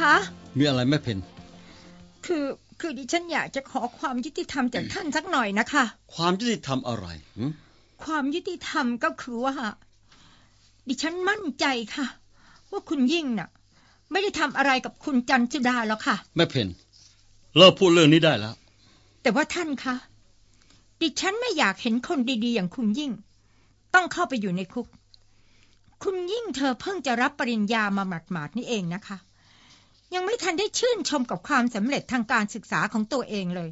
คะ มีอะไรแม่เพนคือคือดิฉันอยากจะขอความยุติธรรมจากท่านสักหน่อยนะคะ ความยุติธรรมอะไรหึความยุติธรรมก็คือว่า ดิฉันมั่นใจค่ะ ว่าคุณยิ่งน่ะ ไม่ได้ทำอะไรกับคุณจันจุดาหรอกค่ะ แม่เพนเลิกพูดเรื่องนี้ได้แล้ว แต่ว่าท่านคะ ดิฉันไม่อยากเห็นคนดีๆ อย่างคุณยิ่ง ต้องเข้าไปอยู่ในคุก คุณยิ่งเธอเพิ่งจะรับปริญญามาหมาดๆนี่เองนะคะ ยังไม่ทันได้ชื่นชมกับความสำเร็จทางการศึกษาของตัวเองเลย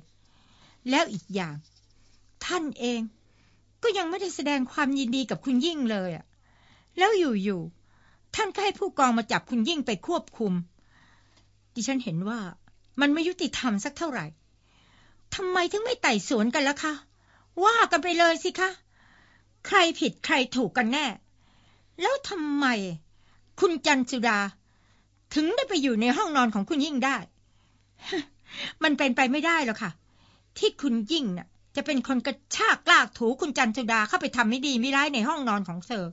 แล้วอีกอย่าง ท่านเองก็ยังไม่ได้แสดงความยินดีกับคุณยิ่งเลยอะแล้วอยู่ๆท่านก็ให้ผู้กองมาจับคุณยิ่งไปควบคุม ดิฉันเห็นว่ามันไม่ยุติธรรมสักเท่าไหร่ทำไมถึงไม่ไต่สวนกันล่ะคะ ว่ากันไปเลยสิคะ ใครผิดใครถูกกันแน่ แล้วทำไม คุณจันสุดา ถึงได้ไปอยู่ในห้องนอนของคุณยิ่งได้ มันเป็นไปไม่ได้หรอกค่ะ ที่คุณยิ่งน่ะ จะเป็นคนกระชากลากถูคุณจันสุดาเข้าไปทำไม่ดีไม่ร้ายในห้องนอนของเธอ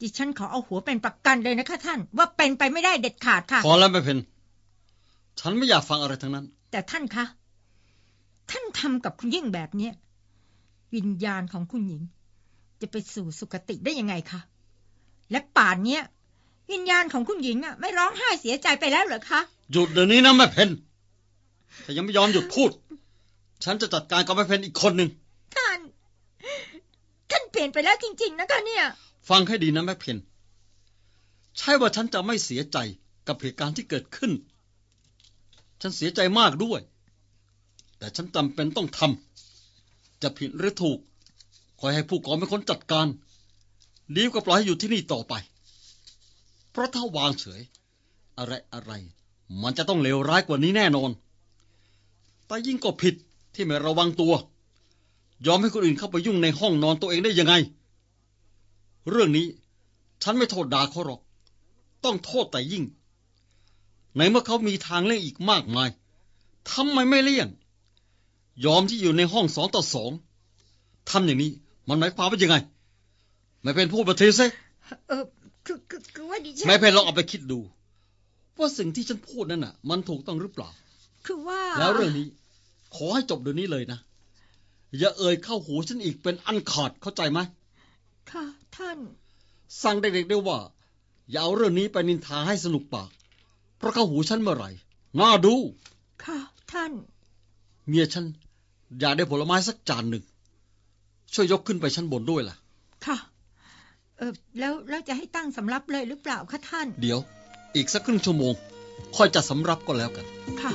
ดิฉันขอเอาหัวเป็นประกันเลยนะคะท่าน ว่าเป็นไปไม่ได้เด็ดขาดค่ะพอแล้วแม่เพนฉันไม่อยากฟังอะไรทั้งนั้น แต่ท่านคะท่านทำกับคุณยิ่งแบบเนี้ยวิญญาณของคุณหญิง จะไปสู่สุคติได้ยังไงคะและป่านเนี้ย วิญญาณของคุณหญิงอะ ไม่ร้องไห้เสียใจไปแล้วเหรอคะ หยุดเดี๋ยวนี้นะแม่เพนถ้ายังไม่ยอมหยุดพูด ฉันจะจัดการกับแม่เพนอีกคนหนึ่งท่าน ท่านเปลี่ยนไปแล้วจริง ๆ นะคะเนี่ย ฟังให้ดีนะแม่เพนใช่ว่าฉันจะไม่เสียใจกับเหตุการณ์ที่เกิดขึ้น ฉันเสียใจมากด้วย แต่ฉันจำเป็นต้องทำจะผิดหรือถูก คอยให้ผู้กองเป็นคนจัดการดีกว่าปล่อยให้อยู่ที่นี่ต่อไป เพราะถ้าวางเฉย อะไรอะไรมันจะต้องเลวร้ายกว่านี้แน่นอน แต่ยิ่งก็ผิดที่ไม่ระวังตัว ยอมให้คนอื่นเข้าไปยุ่งในห้องนอนตัวเองได้ยังไง เรื่องนี้ฉันไม่โทษดาเขาหรอก ต้องโทษแต่ยิ่ง ในเมื่อเขามีทางเลี่ยงอีกมากมายทำไมไม่เลี่ยง ยอมที่อยู่ในห้องสองต่อสองทำอย่างนี้มันหมายความว่ายังไง ไม่เป็นพูดประเทศซิเออ คือคือคือว่าดิฉันไม่เป็นลองเอาไปคิดดู ว่าสิ่งที่ฉันพูดนั่นน่ะ มันถูกต้องหรือเปล่า คือว่า แล้วเรื่องนี้ ขอให้จบเดี๋ยวนี้เลยนะ อย่าเอ่ยเข้าหูฉันอีกเป็นอันขาดเข้าใจไหมค่ะ ท่าน สั่งเด็กๆด้วยว่า อย่าเอาเรื่องนี้ไปนินทาให้สนุกปาก เพราะเข้าหูฉันเมื่อไหร่น่าดู ค่ะ ท่าน เมียฉัน อยากได้ผลไม้สักจานหนึ่ง ช่วยยกขึ้นไปชั้นบนด้วยล่ะ ค่ะ เออแล้วแล้วจะให้ตั้งสำรับเลยหรือเปล่าคะท่าน เดี๋ยว อีกสักครึ่งชั่วโมง ค่อยจัดสำรับก็แล้วกัน ค่ะ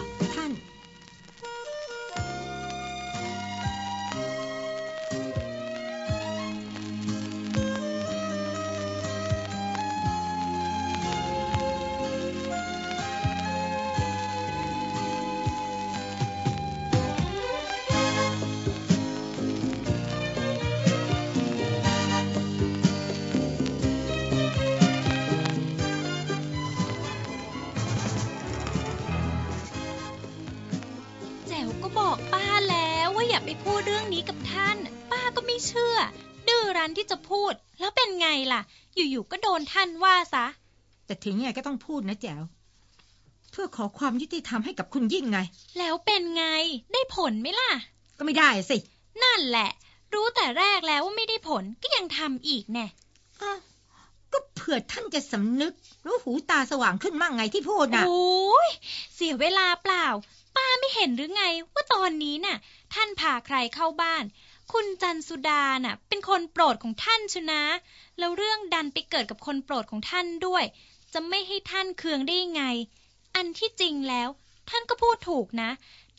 พูด แล้วเป็นไงล่ะ อยู่ๆก็โดนท่านว่าซะ แต่ถึงไงก็ต้องพูดนะแจ๋วเพื่อขอความยุติธรรมให้กับคุณยิ่งไง แล้วเป็นไง ได้ผลไหมล่ะ ก็ไม่ได้สิ นั่นแหละ รู้แต่แรกแล้วว่าไม่ได้ผลก็ยังทำอีกแน่อ้าวก็เผื่อท่านจะสำนึก รู้หูตาสว่างขึ้นมั่งไงที่พูดน่ะโอ้ยเสียเวลาเปล่า ป้าไม่เห็นหรือไง ว่าตอนนี้น่ะ ท่านพาใครเข้าบ้าน คุณจันสุดาน่ะ เป็นคนโปรดของท่านชนะ แล้วเรื่องดันไปเกิดกับคนโปรดของท่านด้วย จะไม่ให้ท่านเคืองได้ยังไง อันที่จริงแล้ว ท่านก็พูดถูกนะ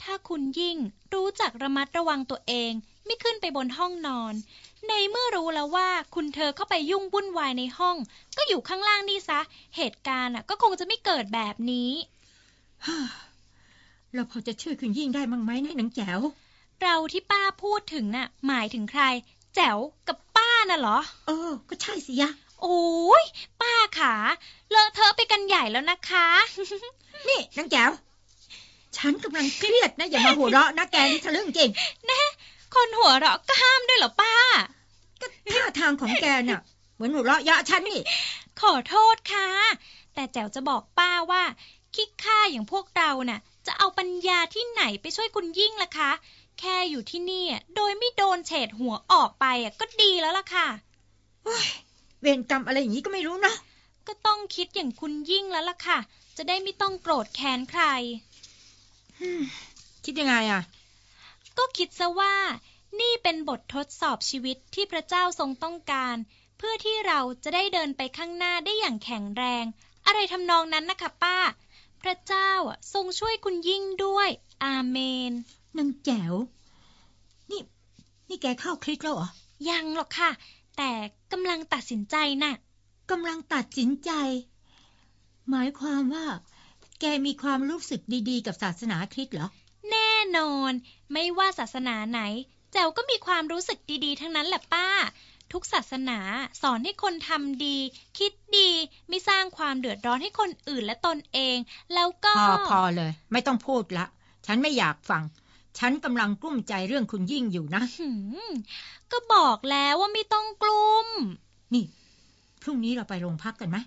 ถ้าคุณยิ่งรู้จักระมัดระวังตัวเอง ไม่ขึ้นไปบนห้องนอน ในเมื่อรู้แล้วว่าคุณเธอเข้าไปยุ่งวุ่นวายในห้อง ก็อยู่ข้างล่างนี่ซะ เหตุการณ์น่ะก็คงจะไม่เกิดแบบนี้เราพอจะช่วยคุณยิ่งได้มั้งไหมนะหนังแจ๋ว เราที่ป้าพูดถึงน่ะ หมายถึงใคร แจ๋วกับป้าน่ะเหรอ เออ ก็ใช่สิยะ โอ้ยป้าขาเลอะเทอะไปกันใหญ่แล้วนะคะ นี่นางแจ๋วฉันกำลังเครียดนะ อย่ามาหัวเราะนะแกนี่ทะลึ่งจริงคนหัวเราะก็ห้ามด้วยเหรอป้าก็ท่าทางของแกน่ะ เหมือนหัวเราะเยาะฉันนี่ ขอโทษค่ะ แต่แจ๋วจะบอกป้าว่าคิกค่าอย่างพวกเราน่ะ จะเอาปัญญาที่ไหนไปช่วยคุณยิ่งล่ะคะ แค่อยู่ที่นี่อะโดยไม่โดนเฉดหัวออกไปอะก็ดีแล้วล่ะค่ะเวรกรรมอะไรอย่างนี้ก็ไม่รู้เนาะก็ต้องคิดอย่างคุณยิ่งแล้วล่ะค่ะ จะได้ไม่ต้องโกรธแค้นใครคิดยังไงอะ ก็คิดซะว่า นี่เป็นบททดสอบชีวิตที่พระเจ้าทรงต้องการ เพื่อที่เราจะได้เดินไปข้างหน้าได้อย่างแข็งแรง อะไรทำนองนั้นนะคะป้า พระเจ้าอะทรงช่วยคุณยิ่งด้วย อาเมน นางแจ๋ว นี่ นี่แกเข้าคลิกแล้วเหรอ ยังหรอกค่ะ แต่กำลังตัดสินใจน่ะกำลังตัดสินใจ หมายความว่า แกมีความรู้สึกดีๆ กับศาสนาคริสต์เหรอ แน่นอน ไม่ว่าศาสนาไหน แจ๋วก็มีความรู้สึกดีๆ ทั้งนั้นแหละป้า ทุกศาสนาสอนให้คนทำดี คิดดี ไม่สร้างความเดือดร้อนให้คนอื่นและตนเอง แล้วก็ พอพอเลย ไม่ต้องพูดละ ฉันไม่อยากฟัง ฉันกำลังกลุ้มใจเรื่องคุณยิ่งอยู่นะหืมก็บอกแล้วว่าไม่ต้องกลุ้ม นี่ พรุ่งนี้เราไปโรงพักกันไหม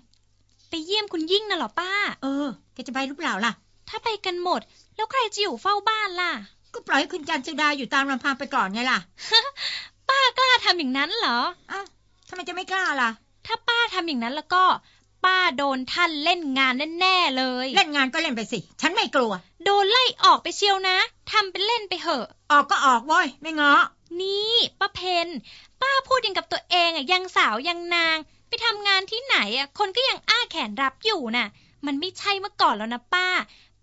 ไปเยี่ยมคุณยิ่งน่ะเหรอป้า เออ แกจะไปหรือเปล่าล่ะ ถ้าไปกันหมด แล้วใครจะอยู่เฝ้าบ้านล่ะ ก็ปล่อยให้คุณจันทร์สุดาอยู่ตามลำพังไปก่อนไงล่ะ ป้ากล้าทำอย่างนั้นเหรอ อ้าวทำไมจะไม่กล้าล่ะ ถ้าป้าทำอย่างนั้นแล้วก็ ป้าโดนท่านเล่นงานแน่ๆเลย เล่นงานก็เล่นไปสิ ฉันไม่กลัว โดนไล่ออกไปเชียวนะทำเป็นเล่นไปเหอะ ออกก็ออกเว้ยไม่ง้อนี่ป้าเพนป้าพูดยังกับตัวเองอะยังสาวยังนาง ไปทำงานที่ไหนอะคนก็ยังอ้าแขนรับอยู่น่ะ มันไม่ใช่เมื่อก่อนแล้วนะป้า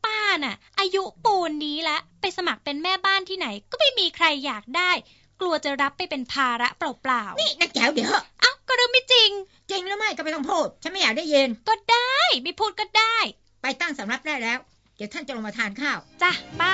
ป้าน่ะ อายุปูนนี้แล้วไปสมัครเป็นแม่บ้านที่ไหนก็ไม่มีใครอยากได้ กลัวจะรับไปเป็นภาระเปล่าๆ นี่นักแจ๋วเดี๋ยวเอ้าก็เรื่องไม่จริง จริงหรือไม่ก็ไม่ต้องพูด ฉันไม่อยากได้ยิน ก็ได้ ไม่พูดก็ได้ ไปตั้งสำรับได้แล้ว เดี๋ยวท่านจะลงมาทานข้าว จ้ะป้า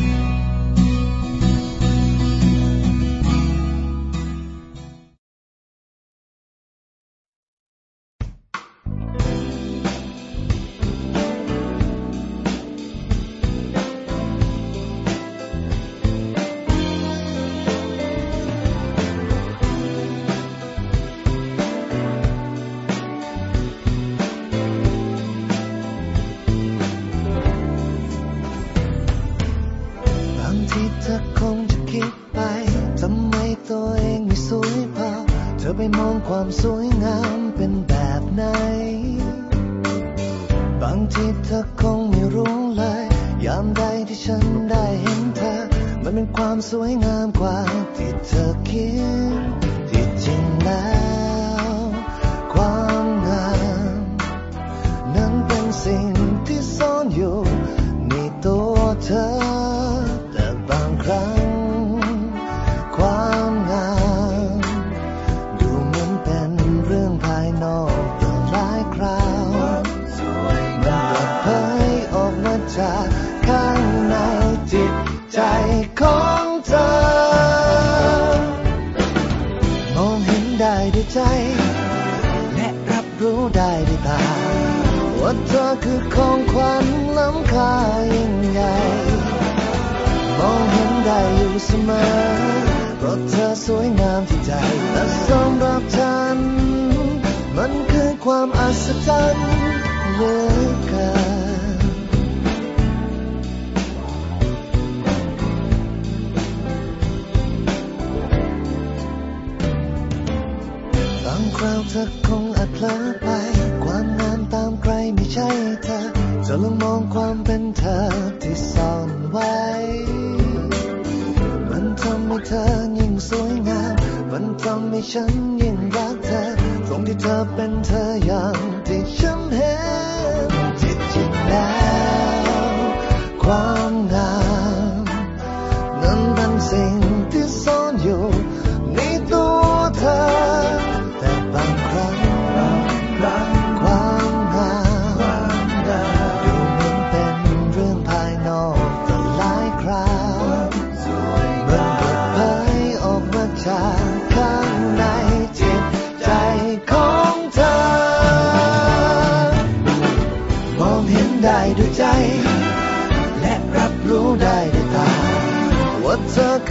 คงไม่รู้เลย ยามใดที่ฉันได้เห็นเธอ มันเป็นความสวยงามกว่าที่เธอคิด คือของขวัญล้ำค่ายิ่งใหญ่ มองเห็นได้อยู่เสมอเพราะเธอสวยงามที่ใจและสำหรับฉัน มันคือความอัศจรรย์เหลือเกินบางคราวเธอคงอาจเผลอ จะลองมองความเป็นเธอที่ซ่อนไว้ มันทำให้เธอยิ่งสวยงาม มันทำให้ฉันยิ่งรักเธอ ตรงที่เธอเป็นเธออย่างที่ฉันเห็นที่จริงแล้วความงาม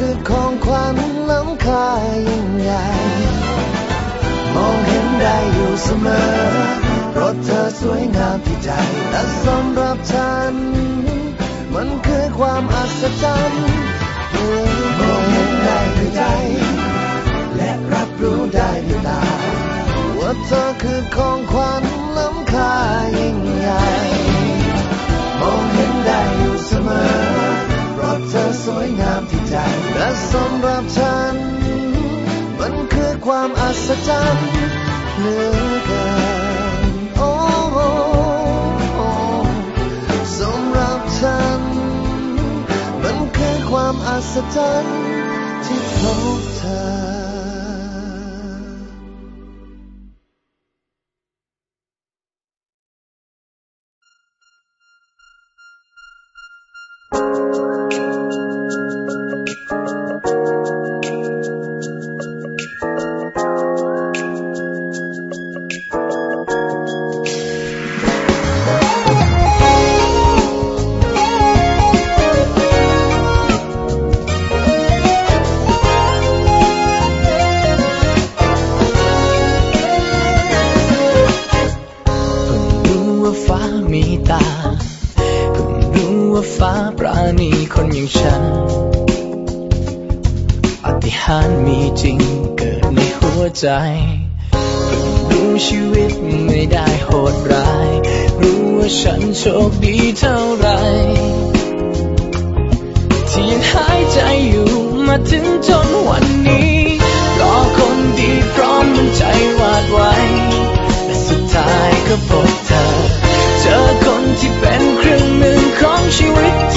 คือของขวัญล้ำค่ายิ่งใหญ่ มองเห็นได้อยู่เสมอเพราะเธอสวยงามที่ใจและสำหรับฉัน มันคือความอัศจรรย์มองเห็นได้ด้วยใจ และรับรู้ได้ด้วยตา ว่าเธอคือของขวัญล้ำค่ายิ่งใหญ่ มองเห็นได้อยู่เสมอเพราะเธอสวยงาม ใจและสำหรับฉัน มันคือความอัศจรรย์เหลือเกินโอ้สำหรับฉัน มันคือความอัศจรรย์ที่เขาาฏิหาริย์มีจริงเกิดในหัวใจรู้ชีวิตไม่ได้โหดร้าย รู้ว่าฉันโชคดีเท่าไร ที่ยังหายใจอยู่มาถึงจนวันนี้รอคนดีพร้อมมันใจวาดไว้และสุดท้ายก็พบเธอ เจอคนที่เป็นครึ่งหนึ่งของชีวิต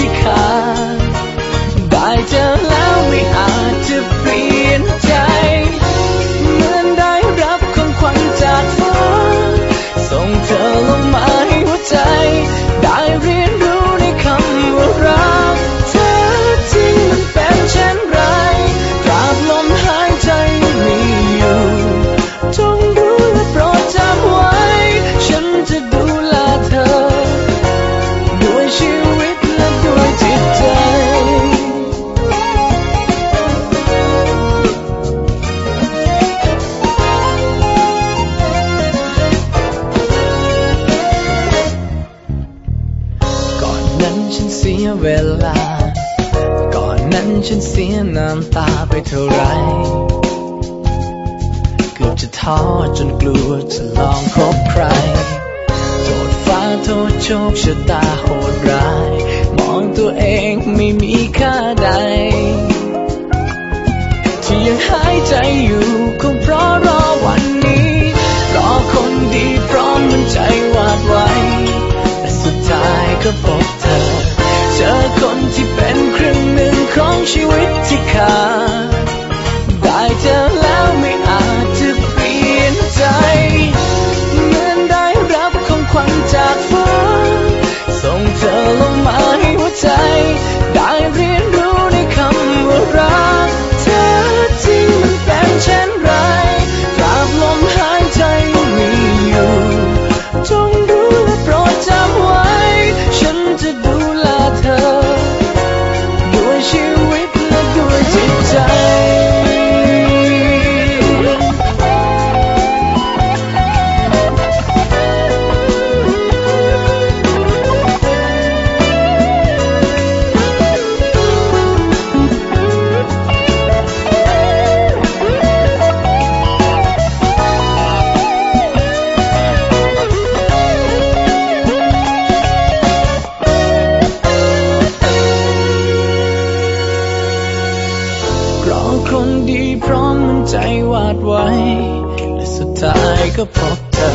ดีพร้อมมันใจวาดไว้ และสุดท้ายก็พบเธอ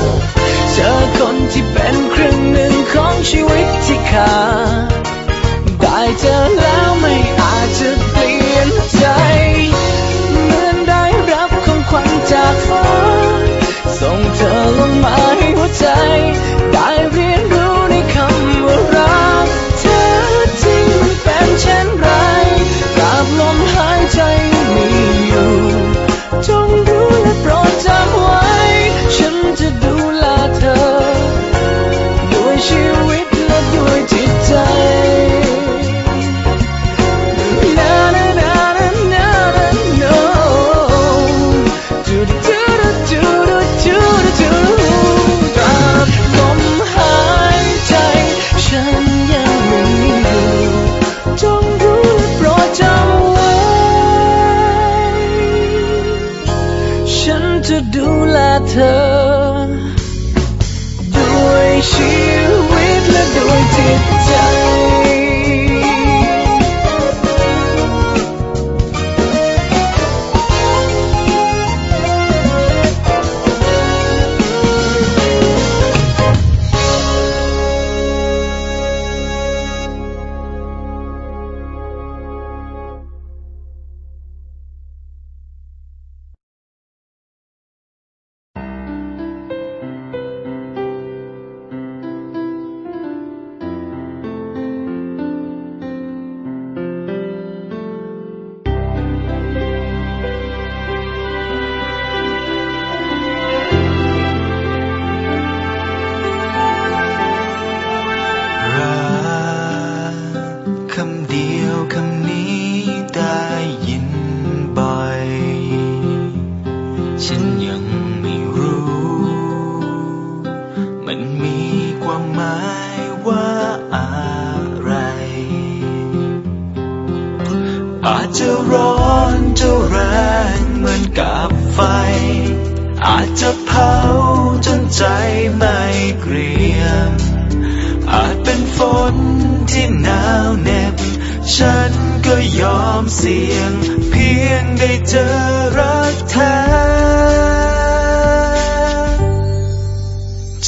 เจอคนที่เป็นครึ่งหนึ่งของชีวิตที่ขาดได้เจอแล้วไม่อาจจะเปลี่ยนใจ เหมือนได้รับของขวัญจากฟ้า ส่งเธอลงมาให้หัวใจ ได้เรียนรู้ในคำว่ารัก เธอจริงเป็นเช่นไรกลับลมหายใจ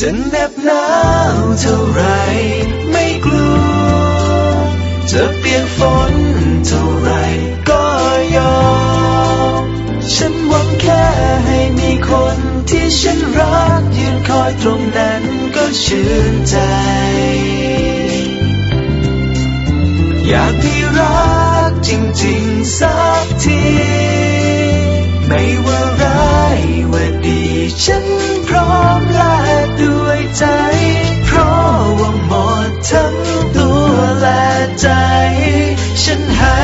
จะเหน็บหนาวเท่าไรไม่กลัว จะเปียกฝนเท่าไรก็ยอม ฉันหวังแค่ให้มีคนที่ฉันรักยืนคอยตรงนั้นก็ชื่นใจ อยากมีรักจริงๆสักทีไม่ว่าร้ายว่าดีฉันพร้อมแลก ด้วยใจ เพราะว่าหมดทั้งตัวและใจ ฉันให้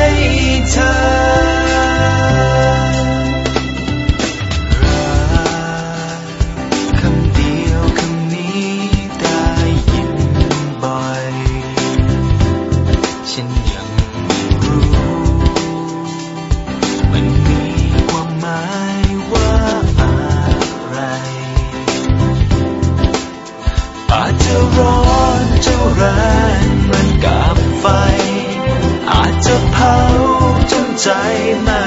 ใจไม่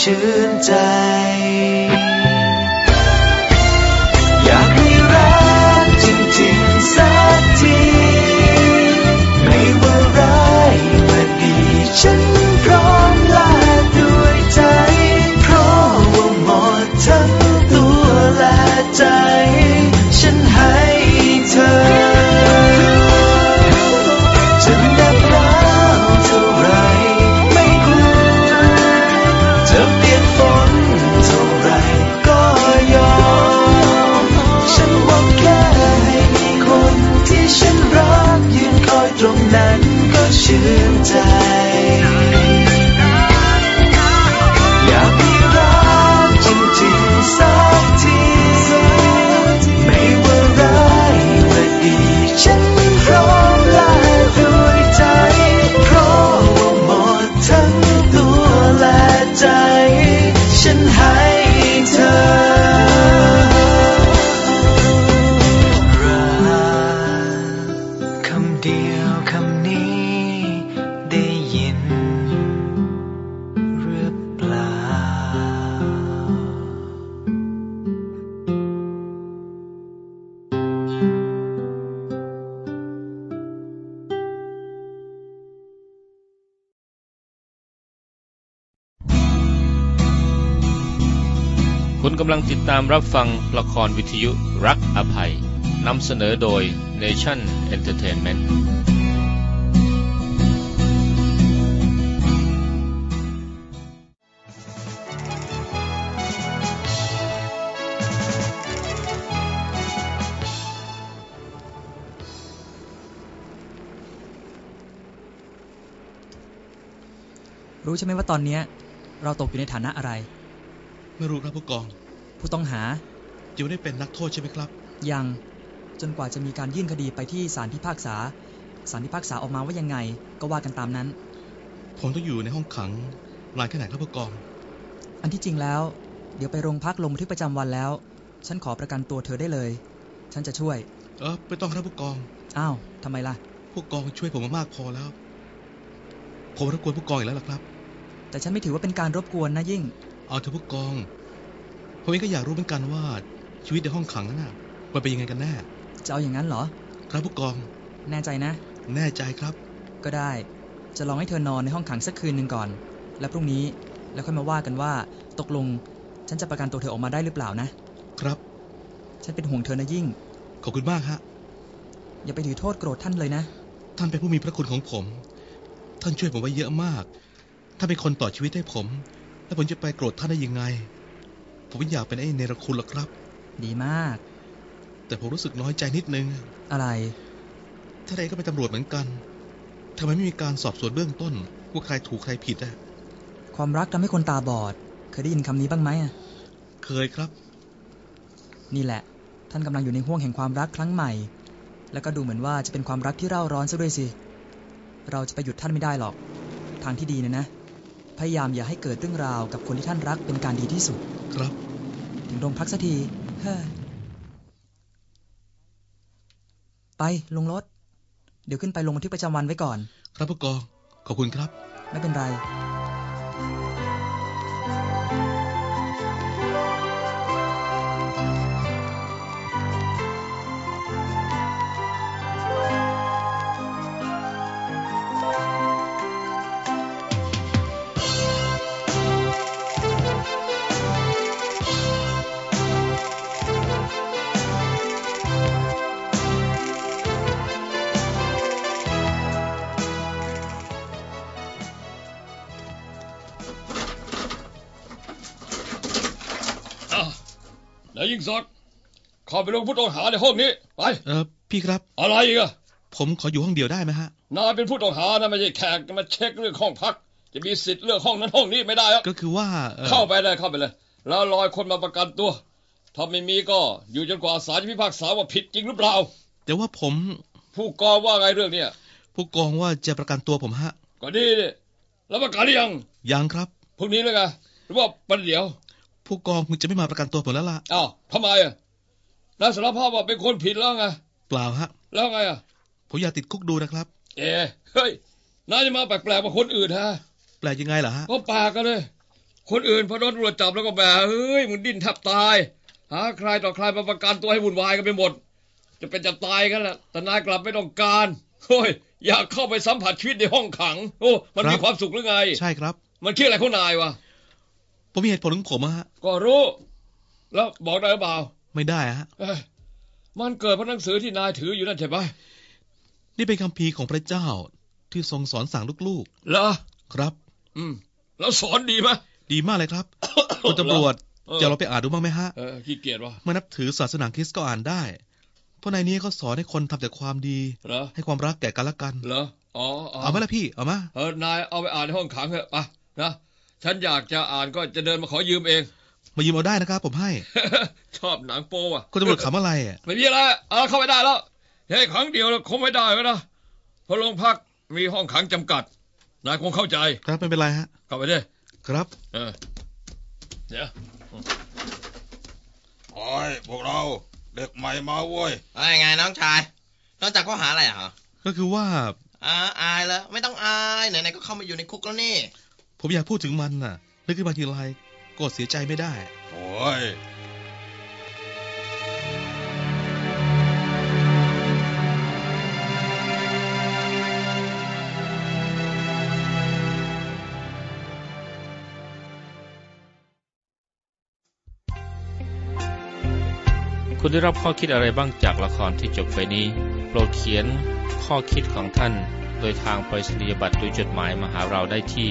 ชื่นใจ อยากมีรักจริงๆสักที ไม่ว่าร้ายว่าดีฉันำลังติดตามรับฟังละครวิทยุรักอภัย นำเสนอโดย Nation Entertainment รู้ใช่ไหมว่าตอนเนี้ยเราตกอยู่ในฐานะอะไร ไม่รู้ครับผู้กอง ผู้ต้องหายังไม่ได้เป็นนักโทษใช่ไหมครับ ยังจนกว่าจะมีการยื่นคดีไปที่ศาลพิพากษาศาลพิพากษาออกมาว่ายังไง ก็ว่ากันตามนั้น ผมต้องอยู่ในห้องขังนานแค่ไหนครับผู้กอง อันที่จริงแล้ว เดี๋ยวไปโรงพักลงบันทึกประจำวันแล้ว ฉันขอประกันตัวเธอได้เลย ฉันจะช่วย เออไม่ต้องครับผู้กอง อ้าวทำไมล่ะ ผู้กองช่วยผมมามากพอแล้ว ผมรบกวนผู้กองอีกแล้วล่ะครับ แต่ฉันไม่ถือว่าเป็นการรบกวนนะยิ่ง เอาเถอะผู้กอง ผมเองก็อยากรู้เหมือนกันว่าชีวิตในห้องขังนั้นน่ะมันเป็นยังไงกันแน่ จะเอาอย่างนั้นเหรอ ครับผู้กอง แน่ใจนะ แน่ใจครับ ก็ได้ จะลองให้เธอนอนในห้องขังสักคืนหนึ่งก่อน แล้วพรุ่งนี้แล้วค่อยมาว่ากันว่า ตกลงฉันจะประกันตัวเธอออกมาได้หรือเปล่านะ ครับ ฉันเป็นห่วงเธอนะยิ่ง ขอบคุณมากฮะ อย่าไปถือโทษโกรธท่านเลยนะ ท่านเป็นผู้มีพระคุณของผม ท่านช่วยผมไว้เยอะมาก ถ้านเป็นคนต่อชีวิตให้ผม แล้วผมจะไปโกรธท่านได้ยังไง ผมไม่อยากเป็นไอ้เนรคุณหรอกครับ ดีมาก แต่ผมรู้สึกน้อยใจนิดนึง อะไรท่านเองก็เป็นตำรวจเหมือนกันทำไมไม่มีการสอบสวนเบื้องต้น ว่าใครถูกใครผิดอะความรักทำให้คนตาบอด เคยได้ยินคำนี้บ้างไหมอะเคยครับ นี่แหละ ท่านกำลังอยู่ในห่วงแห่งความรักครั้งใหม่ แล้วก็ดูเหมือนว่าจะเป็นความรักที่เร่าร้อนซะด้วยสิ เราจะไปหยุดท่านไม่ได้หรอก ทางที่ดีนะนะ พยายามอย่าให้เกิดเรื่องราวกับคนที่ท่านรักเป็นการดีที่สุด ครับ ถึงโรงพักสักทีเฮ้อไปลงรถ เดี๋ยวขึ้นไปลงบันทึกประจำวันไว้ก่อน ครับผู้กอง ขอบคุณครับ ไม่เป็นไร แล้วยิ่งศักดิ์เข้าไปลงผู้ต้องหาในห้องนี้ ไป เออพี่ครับ อะไรอีกอะผมขออยู่ห้องเดียวได้ไหมฮะ นายเป็นผู้ต้องหานะไม่ใช่แขกจะมาเช็คเรื่องห้องพัก จะมีสิทธิ์เลือกห้องนั้นห้องนี้ไม่ได้อะก็คือว่าอ่อเข้าไปเลยเข้าไปเลย แล้วรอยคนมาประกันตัว ถ้าไม่มีก็อยู่จนกว่าศาลจะพิพากษาว่าผิดจริงหรือเปล่า แต่ว่าผม ผู้กองว่าไงเรื่องเนี้ยผู้กองว่าจะประกันตัวผมฮะ ก็ดีดิแล้วประกันหรือยัง ยังครับพรุ่งนี้เลยไงหรือว่าประเดี๋ยว ผู้กองคงจะไม่มาประกันตัวผมแล้วล่ะอ้าวทำไมอะนายสารภาพว่าเป็นคนผิดแล้วไง เปล่าฮะ แล้วไงอะ ผมอยากติดคุกดูนะครับ เอ๋เฮ้ยนายจะมาแปลกๆกว่าคนอื่นฮะ แปลกยังไงเหรอฮะก็ปากกันเลย คนอื่นพอโดนตำรวจจับแล้วก็แบบเฮ้ยมึงดิ้นแทบตาย หาใครต่อใครมาประกันตัวให้วุ่นวายกันไปหมด จะเป็นจะตายกันแหละแต่นายกลับไม่ต้องการโอ้ยอยากเข้าไปสัมผัสชีวิตในห้องขัง โอ้ มันมีความสุขหรือไง ใช่ครับ มันคิดอะไรของนายวะ ผมมีเหตุผลของผมอะฮะก็รู้ แล้วบอกได้หรือเปล่า ไม่ได้อะฮะเอ้ยมันเกิดเพราะหนังสือที่นายถืออยู่นั่นใช่ไหมนี่เป็นคำพีร์ของพระเจ้าที่ทรงสอนสั่งลูกเหรอๆ ครับ อืม แล้วสอนดีไหม ดีมากเลยครับ คุณตำรวจเออ จะเราไปอ่านดูบ้างไหมฮะเออขี้เกียจวะเมื่อนับถือศาสนาคริสต์ก็อ่านได้ เพราะในนี้เขาสอนให้คนทำแต่ความดี เหรอให้ความรักแก่กันและกัน เหรออ๋อเอาไหมล่ะพี่ เอามา เออนายเอาไปอ่านในห้องขังเถอะไปนะ ฉันอยากจะอ่านก็จะเดินมาขอยืมเอง มายืมเอาได้นะครับ ผมให้ ชอบหนังโป้อะคุณตำรวจขำอะไรอะไม่มีอะไรเอาเข้าไปได้แล้วเฮ้ยครั้งเดียวแล้วคงไม่ได้แล้วนะเพราะโรงพักมีห้องขังจำกัดนายคงเข้าใจครับไม่เป็นไรฮะเข้าไปดิครับเออเดี๋ยวโอ้ยพวกเราเด็กใหม่มาเว้ยอะไรไงน้องชายนอกจากข้อหาอะไรอะฮะก็คือว่าอ่าอายแล้วไม่ต้องอายไหนๆก็เข้ามาอยู่ในคุกแล้วนี่ ผมอยากพูดถึงมันน่ะ นึกขึ้นมาทีไรก็เสียใจไม่ได้ โอ้ย คุณได้รับข้อคิดอะไรบ้างจากละครที่จบไปนี้ โปรดเขียนข้อคิดของท่าน โดยทางไปรษณียบัตรโดยจดหมายมาหาเราได้ที่